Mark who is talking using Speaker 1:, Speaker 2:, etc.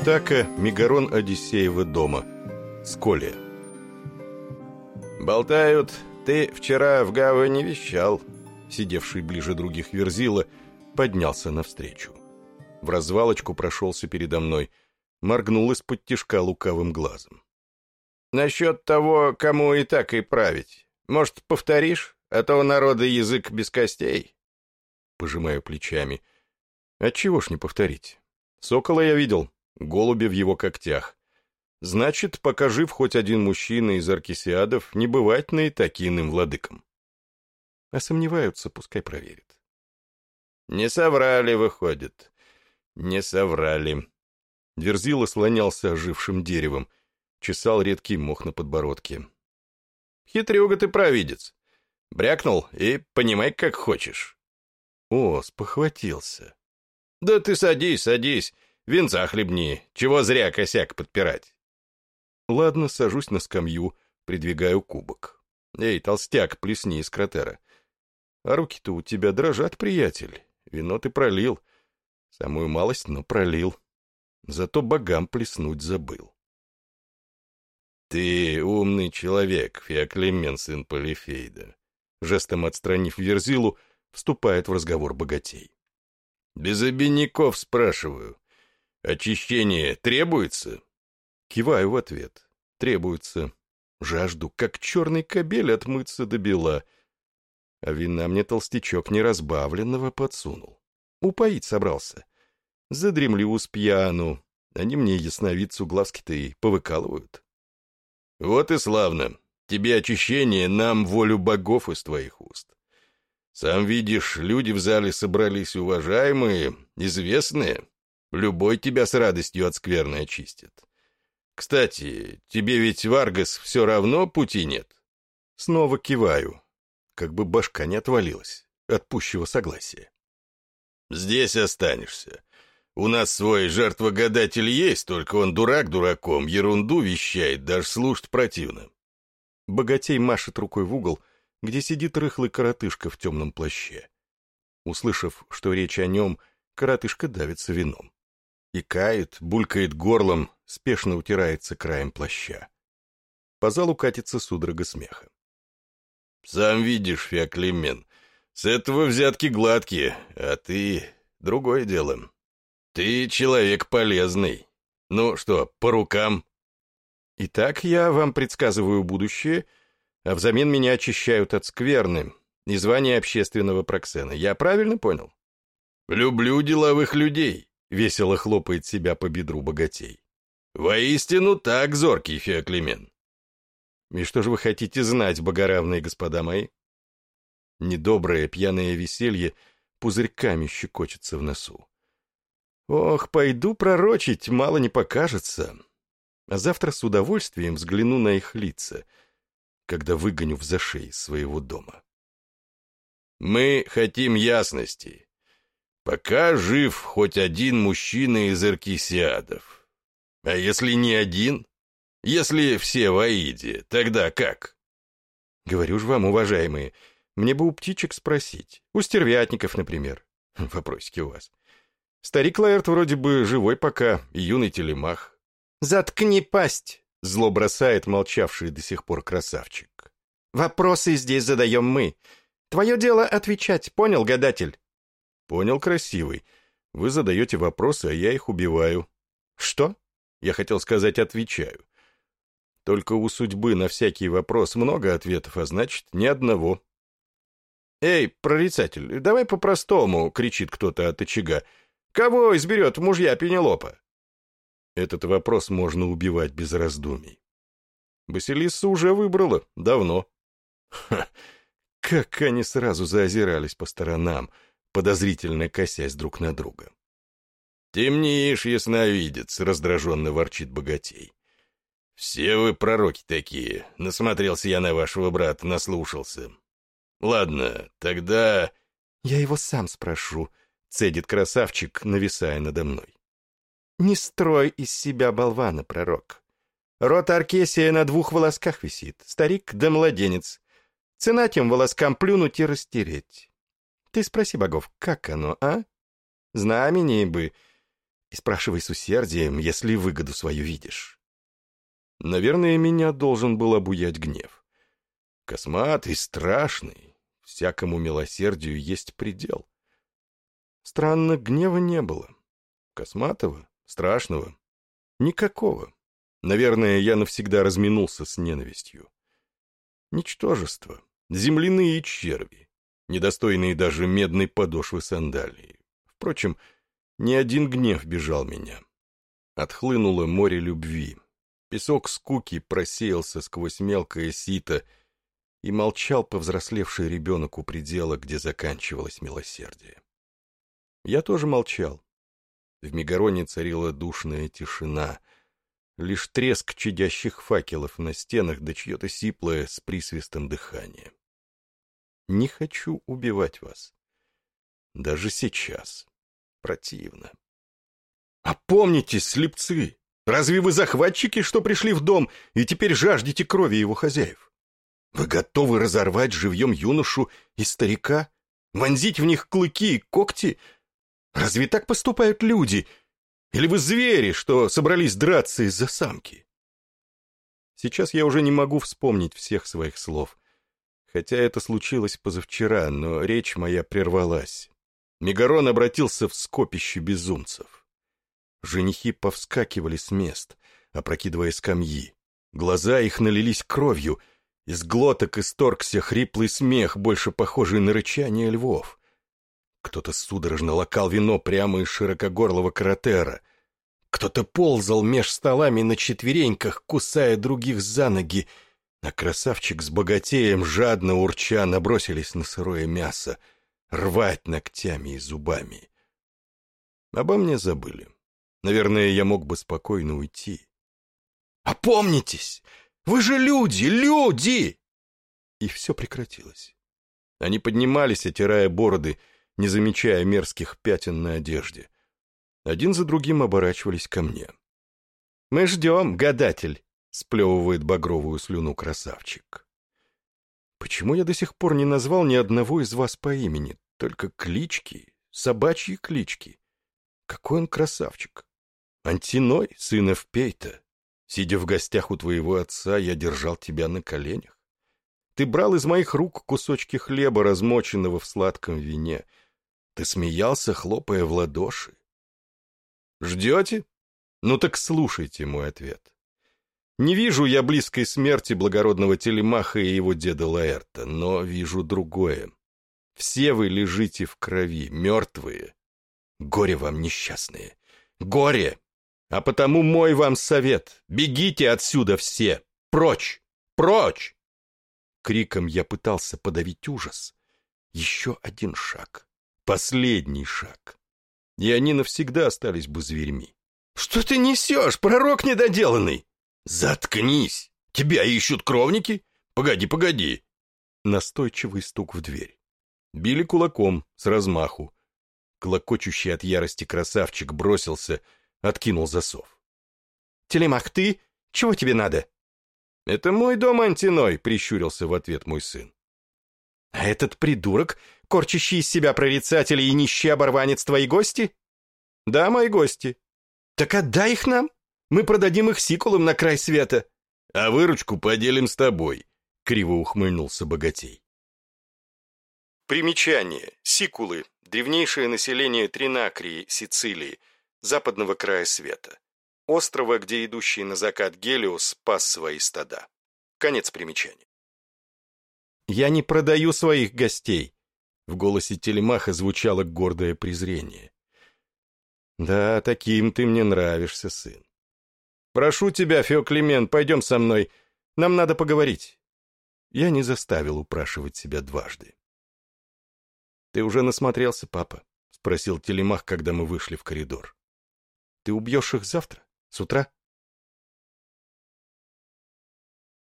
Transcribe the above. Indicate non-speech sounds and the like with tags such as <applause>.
Speaker 1: Итака, Мегарон Одиссеева дома. Сколия.
Speaker 2: «Болтают, ты вчера в гавани вещал», сидевший ближе других Верзила, поднялся навстречу.
Speaker 1: В развалочку прошелся передо мной, моргнул из-под тишка лукавым глазом.
Speaker 2: «Насчет того, кому и так и править. Может, повторишь, а то у народа язык без костей?»
Speaker 1: Пожимаю плечами. «Отчего ж не повторить? Сокола я видел, голубя в его когтях. Значит, пока жив хоть один мужчина из аркисиадов, не бывать на Итакиным владыкам. А сомневаются, пускай проверит.
Speaker 2: Не соврали, выходит. Не соврали.
Speaker 1: Верзила слонялся ожившим деревом, чесал редкий мох на подбородке.
Speaker 2: Хитрюга ты провидец. Брякнул и понимай, как хочешь.
Speaker 1: О, спохватился.
Speaker 2: Да ты садись, садись, винца хлебни, чего зря косяк подпирать.
Speaker 1: Ладно, сажусь на скамью, придвигаю кубок. Эй, толстяк, плесни из кратера. А руки-то у тебя дрожат, приятель. Вино ты пролил. Самую малость, но пролил. Зато богам плеснуть забыл.
Speaker 2: «Ты умный человек, Феоклемен, сын Полифейда»,
Speaker 1: жестом отстранив Верзилу, вступает в разговор богатей.
Speaker 2: «Без обиняков спрашиваю. Очищение требуется?»
Speaker 1: Киваю в ответ. Требуется. Жажду, как черный кобель, отмыться до бела. А вина мне толстячок неразбавленного подсунул. Упоить собрался. Задремлю с пьяну. Они мне ясновидцу глазки-то и повыкалывают.
Speaker 2: Вот и славно. Тебе очищение, нам волю богов из твоих уст. Сам видишь, люди в зале собрались уважаемые, известные. Любой тебя с радостью от скверны очистит. Кстати, тебе ведь, Варгас, все равно пути нет?
Speaker 1: Снова киваю, как бы башка не отвалилась от пущего согласия.
Speaker 2: Здесь останешься. У нас свой жертвогадатель есть, только он дурак дураком, ерунду вещает, даже слушать противно.
Speaker 1: Богатей машет рукой в угол, где сидит рыхлый коротышка в темном плаще. Услышав, что речь о нем, коротышка давится вином. И кает, булькает горлом, спешно утирается краем плаща. По залу катится судорога смеха.
Speaker 2: «Сам видишь, Феоклемен, с этого взятки гладкие, а ты — другое дело. Ты человек полезный. Ну что, по рукам?»
Speaker 1: «Итак, я вам предсказываю будущее, а взамен меня очищают от скверны и звания общественного проксена. Я правильно понял?»
Speaker 2: «Люблю деловых людей», —
Speaker 1: весело хлопает себя по бедру богатей.
Speaker 2: «Воистину так, зоркий Феоклемен!»
Speaker 1: «И что же вы хотите знать, богоравные господа мои?» Недоброе пьяное веселье пузырьками щекочется в носу. «Ох, пойду пророчить, мало не покажется. А завтра с удовольствием взгляну на их лица, когда выгоню в зашей своего дома».
Speaker 2: «Мы хотим ясности. Пока жив хоть один мужчина из Аркисиадов, а если не один? Если все в Аиде, тогда как?
Speaker 1: Говорю ж вам, уважаемые, мне бы у птичек спросить. У стервятников, например. <laughs> Вопросики у вас. Старик Лаэрт вроде бы живой пока, и юный телемах. «Заткни пасть!» — зло бросает молчавший до сих пор красавчик. «Вопросы здесь задаем мы. Твое дело отвечать, понял, гадатель?» «Понял, красивый. Вы задаете вопросы, а я их убиваю». «Что?» Я хотел сказать «отвечаю». Только у судьбы на всякий вопрос много ответов, а значит, ни одного. «Эй, прорицатель, давай по-простому!» — кричит кто-то от очага. «Кого изберет мужья Пенелопа?» Этот вопрос можно убивать без раздумий. Василиса уже выбрала, давно. Ха, как они сразу заозирались по сторонам, подозрительно косясь друг на друга.
Speaker 2: «Темнеешь, ясновидец», — раздраженно ворчит богатей. «Все вы пророки такие. Насмотрелся я на вашего брата, наслушался. Ладно, тогда...»
Speaker 1: «Я его сам спрошу», — цедит красавчик, нависая надо мной. «Не строй из себя болвана, пророк. Рот Аркесия на двух волосках висит, старик да младенец. Цена тем волоскам плюнуть и растереть. Ты спроси богов, как оно, а? Знамени бы...» И спрашивай с усердием, если выгоду свою видишь. Наверное, меня должен был обуять гнев. Косматый, страшный, всякому милосердию есть предел. Странно, гнева не было. Косматого, страшного, никакого. Наверное, я навсегда разминулся с ненавистью. Ничтожество, земляные черви, недостойные даже медной подошвы сандалии. Впрочем, ни один гнев бежал меня. Отхлынуло море любви. Песок скуки просеялся сквозь мелкое сито, и молчал повзрослевший ребенок у предела, где заканчивалось милосердие. Я тоже молчал. В Мегароне царила душная тишина, лишь треск чадящих факелов на стенах да чье-то сиплое с присвистом дыхание. Не хочу убивать вас. Даже сейчас. Противно. Опомнитесь, слепцы! Разве вы захватчики, что пришли в дом и теперь жаждете крови его хозяев? Вы готовы разорвать живьем юношу и старика? Вонзить в них клыки и когти? Разве так поступают люди? Или вы звери, что собрались драться из-за самки? Сейчас я уже не могу вспомнить всех своих слов. Хотя это случилось позавчера, но речь моя прервалась. Мегарон обратился в скопище безумцев. Женихи повскакивали с мест, опрокидывая скамьи. Глаза их налились кровью, из глоток исторгся хриплый смех, больше похожий на рычание львов. Кто-то судорожно локал вино прямо из широкогорлого каратера. Кто-то ползал меж столами на четвереньках, кусая других за ноги, а красавчик с богатеем, жадно урча, набросились на сырое мясо, рвать ногтями и зубами. Обо мне забыли. Наверное, я мог бы спокойно уйти. «Опомнитесь! Вы же люди, люди!» И все прекратилось. Они поднимались, отирая бороды, не замечая мерзких пятен на одежде. Один за другим оборачивались ко мне. «Мы ждем, гадатель!» — сплевывает багровую слюну красавчик. «Почему я до сих пор не назвал ни одного из вас по имени, только клички, собачьи клички? Какой он красавчик! Антиной, сын Эвпейта, сидя в гостях у твоего отца, я держал тебя на коленях. Ты брал из моих рук кусочки хлеба, размоченного в сладком вине — ты смеялся, хлопая в ладоши. Ждете? Ну так слушайте мой ответ. Не вижу я близкой смерти благородного Телемаха и его деда Лаэрта, но вижу другое. Все вы лежите в крови, мертвые. Горе вам, несчастные. Горе! А потому мой вам совет. Бегите отсюда все. Прочь! Прочь! Криком я пытался подавить ужас. Еще один шаг. Последний шаг. И они навсегда остались бы зверьми. «Что ты несешь, пророк недоделанный?» «Заткнись! Тебя ищут кровники? Погоди, погоди!» Настойчивый стук в дверь. Били кулаком, с размаху. Клокочущий от ярости красавчик бросился, откинул засов. «Телемах, ты? Чего тебе надо?» «Это мой дом, Антиной», — прищурился в ответ мой сын. «А этот придурок корчащий из себя прорицатели и нищий оборванец твои гости? Да, мои гости. Так отдай их нам. Мы продадим их сикулам на край света. А выручку поделим с тобой, криво ухмыльнулся богатей. Примечание. Сикулы. Древнейшее население Тринакрии, Сицилии, западного края света. Острова, где идущий на закат Гелиос пас свои стада. Конец примечания. «Я не продаю своих гостей», в голосе Телемаха звучало гордое презрение. «Да, таким ты мне нравишься, сын. Прошу тебя, Феоклемен, пойдем со мной. Нам надо поговорить». Я не заставил упрашивать себя дважды. «Ты уже насмотрелся, папа?» — спросил Телемах, когда мы вышли в коридор. «Ты убьешь их завтра? С утра?»